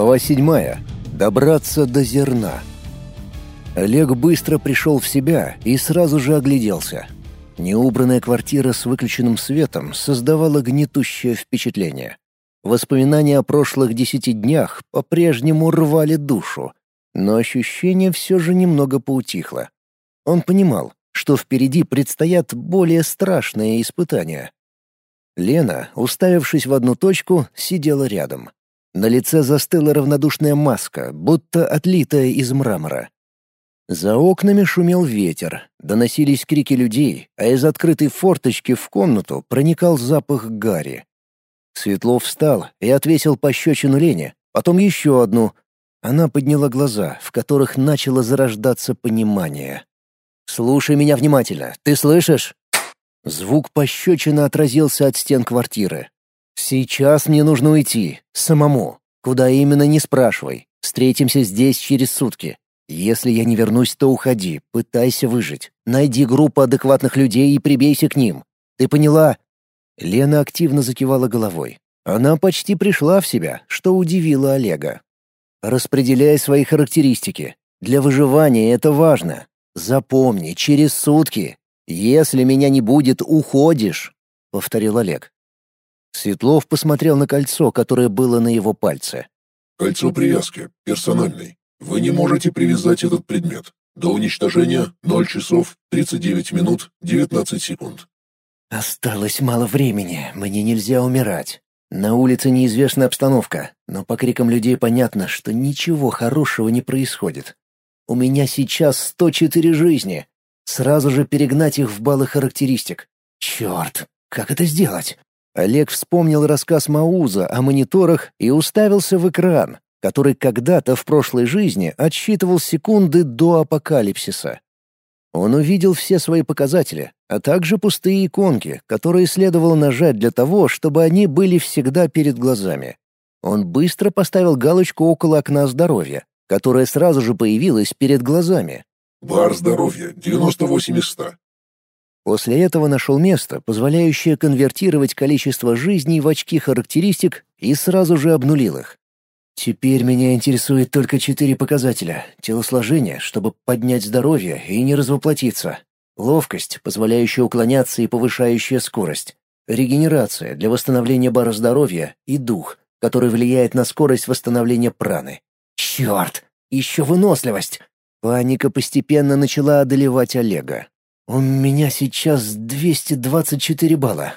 Глава седьмая. Добраться до зерна. Олег быстро пришел в себя и сразу же огляделся. Неубранная квартира с выключенным светом создавала гнетущее впечатление. Воспоминания о прошлых десяти днях по-прежнему рвали душу, но ощущение все же немного поутихло. Он понимал, что впереди предстоят более страшные испытания. Лена, уставившись в одну точку, сидела рядом. На лице застыла равнодушная маска, будто отлитая из мрамора. За окнами шумел ветер, доносились крики людей, а из открытой форточки в комнату проникал запах гари. Светлов встал и отвесил пощечину Лене, потом еще одну. Она подняла глаза, в которых начало зарождаться понимание. «Слушай меня внимательно, ты слышишь?» Звук пощечины отразился от стен квартиры. «Сейчас мне нужно уйти, самому. Куда именно, не спрашивай. Встретимся здесь через сутки. Если я не вернусь, то уходи, пытайся выжить. Найди группу адекватных людей и прибейся к ним. Ты поняла?» Лена активно закивала головой. Она почти пришла в себя, что удивило Олега. «Распределяй свои характеристики. Для выживания это важно. Запомни, через сутки. Если меня не будет, уходишь», — повторил Олег. Светлов посмотрел на кольцо, которое было на его пальце. «Кольцо привязки. Персональный. Вы не можете привязать этот предмет. До уничтожения 0 часов 39 минут 19 секунд. Осталось мало времени, мне нельзя умирать. На улице неизвестная обстановка, но по крикам людей понятно, что ничего хорошего не происходит. У меня сейчас 104 жизни. Сразу же перегнать их в баллы характеристик. Черт, как это сделать? Олег вспомнил рассказ Мауза о мониторах и уставился в экран, который когда-то в прошлой жизни отсчитывал секунды до апокалипсиса. Он увидел все свои показатели, а также пустые иконки, которые следовало нажать для того, чтобы они были всегда перед глазами. Он быстро поставил галочку около окна здоровья, которая сразу же появилась перед глазами. «Бар здоровья, 98 из 100». После этого нашел место, позволяющее конвертировать количество жизней в очки характеристик, и сразу же обнулил их. Теперь меня интересует только четыре показателя. Телосложение, чтобы поднять здоровье и не развоплотиться. Ловкость, позволяющая уклоняться и повышающая скорость. Регенерация для восстановления бара здоровья и дух, который влияет на скорость восстановления праны. Черт! Еще выносливость! Паника постепенно начала одолевать Олега. У меня сейчас 224 балла.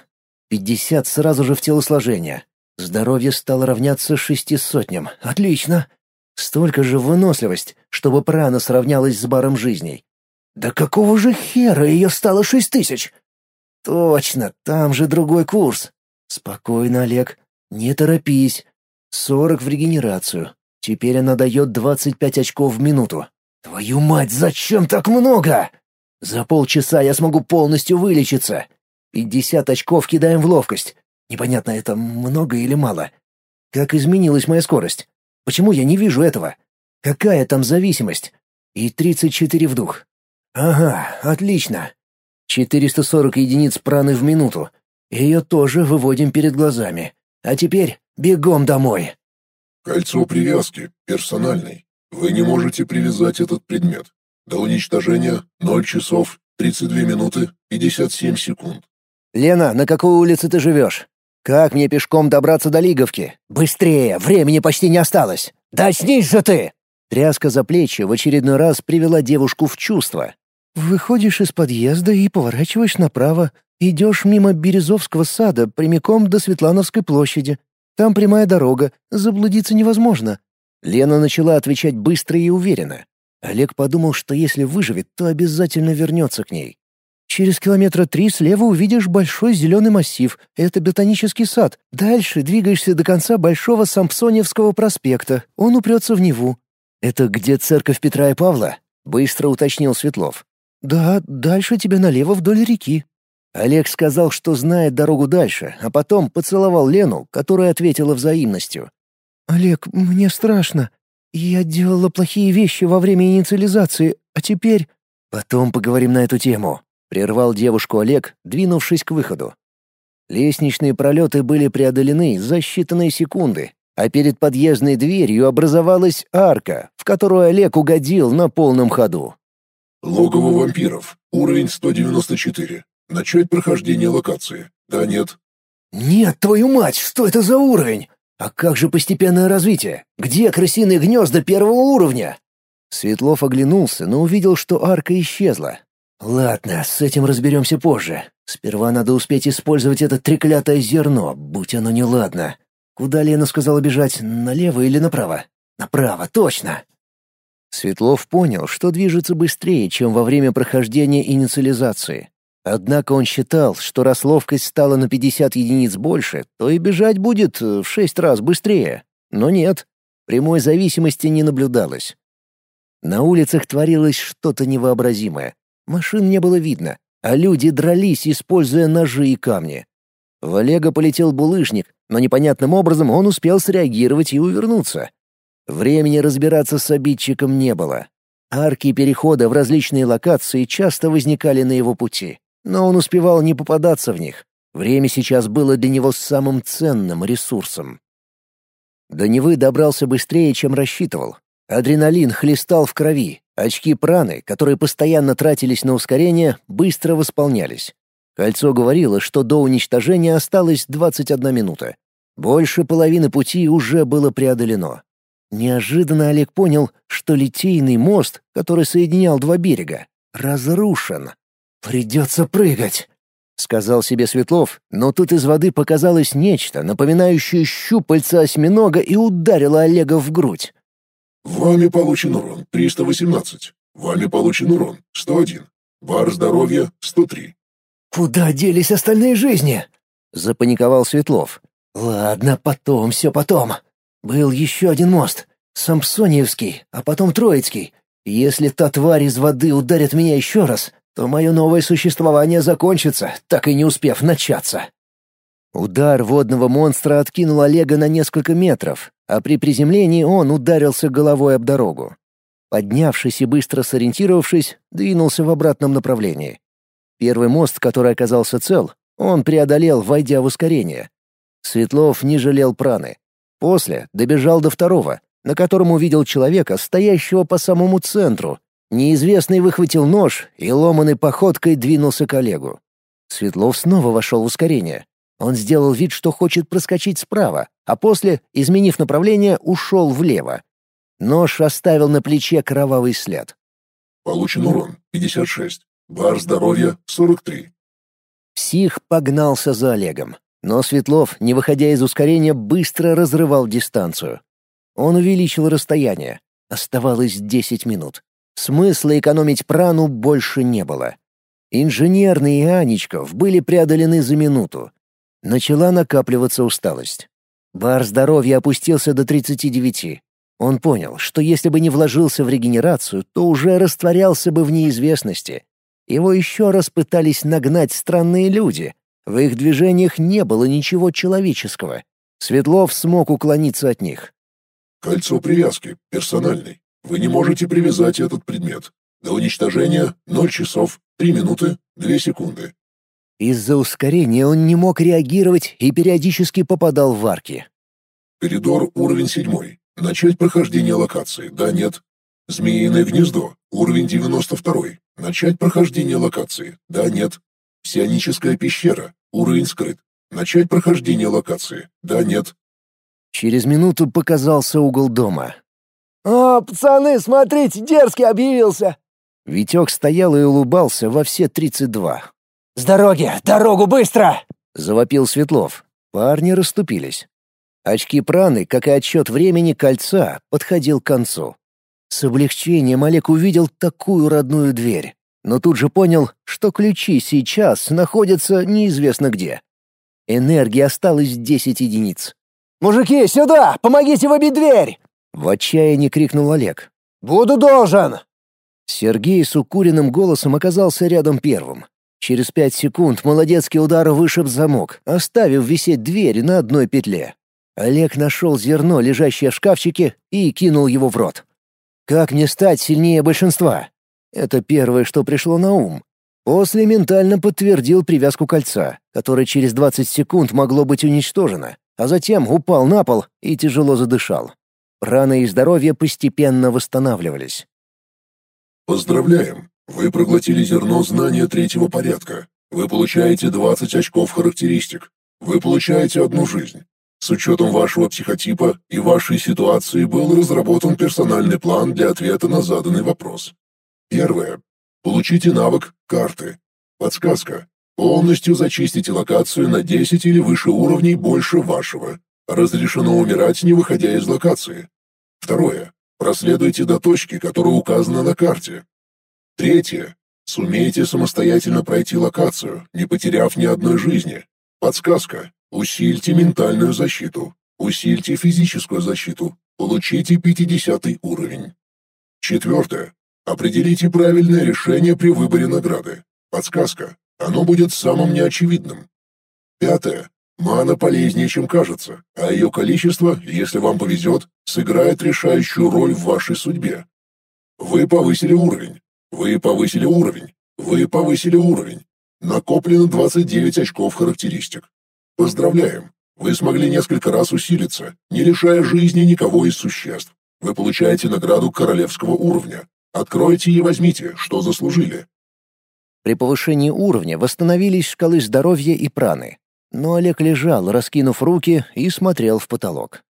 50 сразу же в телосложение. Здоровье стало равняться шести сотням. Отлично. Столько же выносливость, чтобы прана сравнялась с баром жизней. Да какого же хера ее стало шесть тысяч? Точно, там же другой курс. Спокойно, Олег. Не торопись. Сорок в регенерацию. Теперь она дает двадцать пять очков в минуту. Твою мать, зачем так много? За полчаса я смогу полностью вылечиться. Пятьдесят очков кидаем в ловкость. Непонятно, это много или мало. Как изменилась моя скорость? Почему я не вижу этого? Какая там зависимость? И 34 вдох. Ага, отлично. 440 единиц праны в минуту. Ее тоже выводим перед глазами. А теперь бегом домой. Кольцо привязки, персональный. Вы не можете привязать этот предмет. До уничтожения 0 часов 32 минуты 57 секунд. «Лена, на какой улице ты живешь?» Как мне пешком добраться до Лиговки? Быстрее, времени почти не осталось. Да снись же ты! Тряска за плечи в очередной раз привела девушку в чувство. Выходишь из подъезда и поворачиваешь направо. Идешь мимо Березовского сада прямиком до Светлановской площади. Там прямая дорога, заблудиться невозможно. Лена начала отвечать быстро и уверенно. Олег подумал, что если выживет, то обязательно вернется к ней. Через километра три слева увидишь большой зеленый массив. Это ботанический сад. Дальше двигаешься до конца Большого Сампсоневского проспекта. Он упрется в Неву. Это где церковь Петра и Павла? Быстро уточнил Светлов. Да, дальше тебе налево вдоль реки. Олег сказал, что знает дорогу дальше, а потом поцеловал Лену, которая ответила взаимностью. «Олег, мне страшно. Я делала плохие вещи во время инициализации, а теперь...» «Потом поговорим на эту тему. Прервал девушку Олег, двинувшись к выходу. Лестничные пролеты были преодолены за считанные секунды, а перед подъездной дверью образовалась арка, в которую Олег угодил на полном ходу. Логово вампиров. Уровень 194. Начать прохождение локации. Да, нет. Нет, твою мать, что это за уровень? А как же постепенное развитие? Где крысиные гнезда первого уровня? Светлов оглянулся, но увидел, что арка исчезла. Ладно, с этим разберемся позже. Сперва надо успеть использовать это треклятое зерно, будь оно неладно. Куда Лена сказала бежать, налево или направо? Направо, точно. Светлов понял, что движется быстрее, чем во время прохождения инициализации. Однако он считал, что раз ловкость стала на 50 единиц больше, то и бежать будет э, в шесть раз быстрее. Но нет, прямой зависимости не наблюдалось. На улицах творилось что-то невообразимое. Машин не было видно, а люди дрались, используя ножи и камни. В Олега полетел булыжник, но непонятным образом он успел среагировать и увернуться. Времени разбираться с обидчиком не было. Арки перехода в различные локации часто возникали на его пути, но он успевал не попадаться в них. Время сейчас было для него самым ценным ресурсом. До Невы добрался быстрее, чем рассчитывал. Адреналин хлестал в крови, очки праны, которые постоянно тратились на ускорение, быстро восполнялись. Кольцо говорило, что до уничтожения осталось 21 минута. Больше половины пути уже было преодолено. Неожиданно Олег понял, что литейный мост, который соединял два берега, разрушен. «Придется прыгать», — сказал себе Светлов, но тут из воды показалось нечто, напоминающее щупальца осьминога и ударило Олега в грудь. «Вами получен урон 318. Вами получен урон 101. Бар здоровья 103. «Куда делись остальные жизни?» — запаниковал Светлов. «Ладно, потом, все потом. Был еще один мост. Сампсониевский, а потом Троицкий. Если та тварь из воды ударит меня еще раз, то мое новое существование закончится, так и не успев начаться. Удар водного монстра откинул Олега на несколько метров, а при приземлении он ударился головой об дорогу. Поднявшись и быстро сориентировавшись, двинулся в обратном направлении. Первый мост, который оказался цел, он преодолел, войдя в ускорение. Светлов не жалел праны. После добежал до второго, на котором увидел человека, стоящего по самому центру. Неизвестный выхватил нож и ломаной походкой двинулся к Олегу. Светлов снова вошел в ускорение. Он сделал вид, что хочет проскочить справа, а после, изменив направление, ушел влево. Нож оставил на плече кровавый след. Получен урон 56. Бар здоровья 43. Псих погнался за Олегом. Но Светлов, не выходя из ускорения, быстро разрывал дистанцию. Он увеличил расстояние. Оставалось 10 минут. Смысла экономить прану больше не было. Инженерный и Анечков были преодолены за минуту. Начала накапливаться усталость. Бар здоровья опустился до 39. Он понял, что если бы не вложился в регенерацию, то уже растворялся бы в неизвестности. Его еще раз пытались нагнать странные люди, в их движениях не было ничего человеческого. Светлов смог уклониться от них. «Кольцо привязки. Персональный. Вы не можете привязать этот предмет. До уничтожения 0 часов 3 минуты 2 секунды». Из-за ускорения он не мог реагировать и периодически попадал в арки. «Коридор уровень 7. Начать прохождение локации. Да, нет. Змеиное гнездо. Уровень 92. Начать прохождение локации. Да, нет. Псионическая пещера. Уровень скрыт. Начать прохождение локации. Да, нет. Через минуту показался угол дома. «О, пацаны, смотрите, дерзкий объявился!» Витек стоял и улыбался во все тридцать два. «С дороги! Дорогу быстро!» — завопил Светлов. Парни расступились. Очки праны, как и отсчет времени кольца, подходил к концу. С облегчением Олег увидел такую родную дверь но тут же понял, что ключи сейчас находятся неизвестно где. Энергии осталось 10 единиц. «Мужики, сюда! Помогите выбить дверь!» В отчаянии крикнул Олег. «Буду должен!» Сергей с укуренным голосом оказался рядом первым. Через пять секунд молодецкий удар вышиб замок, оставив висеть дверь на одной петле. Олег нашел зерно, лежащее в шкафчике, и кинул его в рот. «Как не стать сильнее большинства?» Это первое, что пришло на ум. После ментально подтвердил привязку кольца, которое через 20 секунд могло быть уничтожено. а затем упал на пол и тяжело задышал. Раны и здоровье постепенно восстанавливались. Поздравляем! Вы проглотили зерно знания третьего порядка. Вы получаете 20 очков характеристик. Вы получаете одну жизнь. С учетом вашего психотипа и вашей ситуации был разработан персональный план для ответа на заданный вопрос. Первое. Получите навык «Карты». Подсказка. Полностью зачистите локацию на 10 или выше уровней больше вашего. Разрешено умирать, не выходя из локации. Второе. Проследуйте до точки, которая указана на карте. Третье. Сумейте самостоятельно пройти локацию, не потеряв ни одной жизни. Подсказка. Усильте ментальную защиту. Усильте физическую защиту. Получите 50 уровень. Четвертое. Определите правильное решение при выборе награды. Подсказка. Оно будет самым неочевидным. Пятое. Мана полезнее, чем кажется, а ее количество, если вам повезет, сыграет решающую роль в вашей судьбе. Вы повысили уровень. Вы повысили уровень. Вы повысили уровень. Накоплено 29 очков характеристик. Поздравляем. Вы смогли несколько раз усилиться, не лишая жизни никого из существ. Вы получаете награду королевского уровня. Откройте и возьмите, что заслужили. При повышении уровня восстановились шкалы здоровья и праны. Но Олег лежал, раскинув руки, и смотрел в потолок.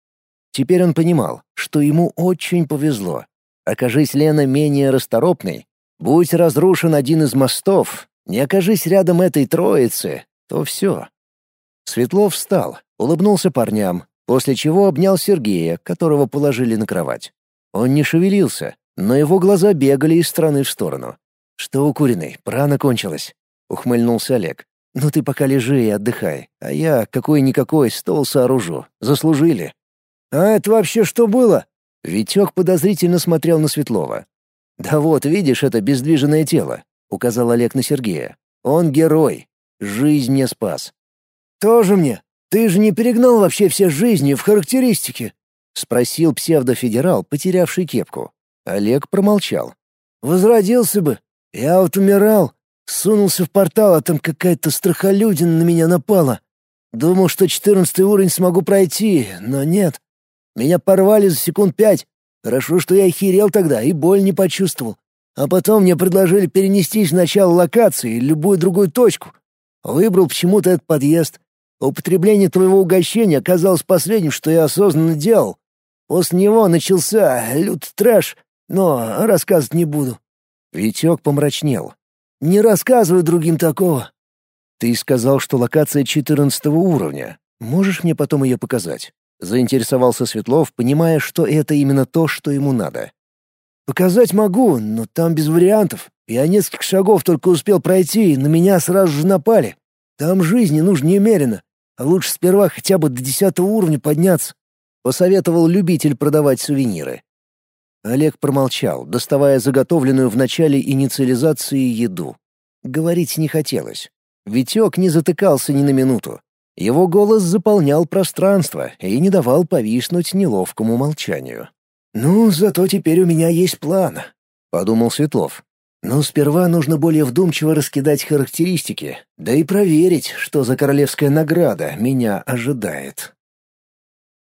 Теперь он понимал, что ему очень повезло. Окажись Лена менее расторопной, будь разрушен один из мостов, не окажись рядом этой троицы, то все. Светлов встал, улыбнулся парням, после чего обнял Сергея, которого положили на кровать. Он не шевелился, но его глаза бегали из стороны в сторону. «Что укуренный, прана кончилась», — ухмыльнулся Олег. «Ну ты пока лежи и отдыхай, а я какой-никакой стол сооружу. Заслужили». «А это вообще что было?» Витек подозрительно смотрел на Светлова. «Да вот, видишь это бездвижное тело», — указал Олег на Сергея. «Он герой. Жизнь не спас». «Тоже мне? Ты же не перегнал вообще все жизни в характеристики?» — спросил псевдофедерал, потерявший кепку. Олег промолчал. «Возродился бы. Я вот умирал. Сунулся в портал, а там какая-то страхолюдина на меня напала. Думал, что четырнадцатый уровень смогу пройти, но нет. Меня порвали за секунд пять. Хорошо, что я охерел тогда и боль не почувствовал. А потом мне предложили перенестись в начало локации, любую другую точку. Выбрал почему-то этот подъезд. Употребление твоего угощения оказалось последним, что я осознанно делал. После него начался лютый трэш, но рассказывать не буду». Витек помрачнел. «Не рассказывай другим такого». «Ты сказал, что локация четырнадцатого уровня. Можешь мне потом ее показать?» Заинтересовался Светлов, понимая, что это именно то, что ему надо. «Показать могу, но там без вариантов. Я несколько шагов только успел пройти, и на меня сразу же напали. Там жизни нужно немерено, а лучше сперва хотя бы до десятого уровня подняться», — посоветовал любитель продавать сувениры. Олег промолчал, доставая заготовленную в начале инициализации еду. Говорить не хотелось. Витек не затыкался ни на минуту. Его голос заполнял пространство и не давал повиснуть неловкому молчанию. «Ну, зато теперь у меня есть план», — подумал Светлов. «Но сперва нужно более вдумчиво раскидать характеристики, да и проверить, что за королевская награда меня ожидает».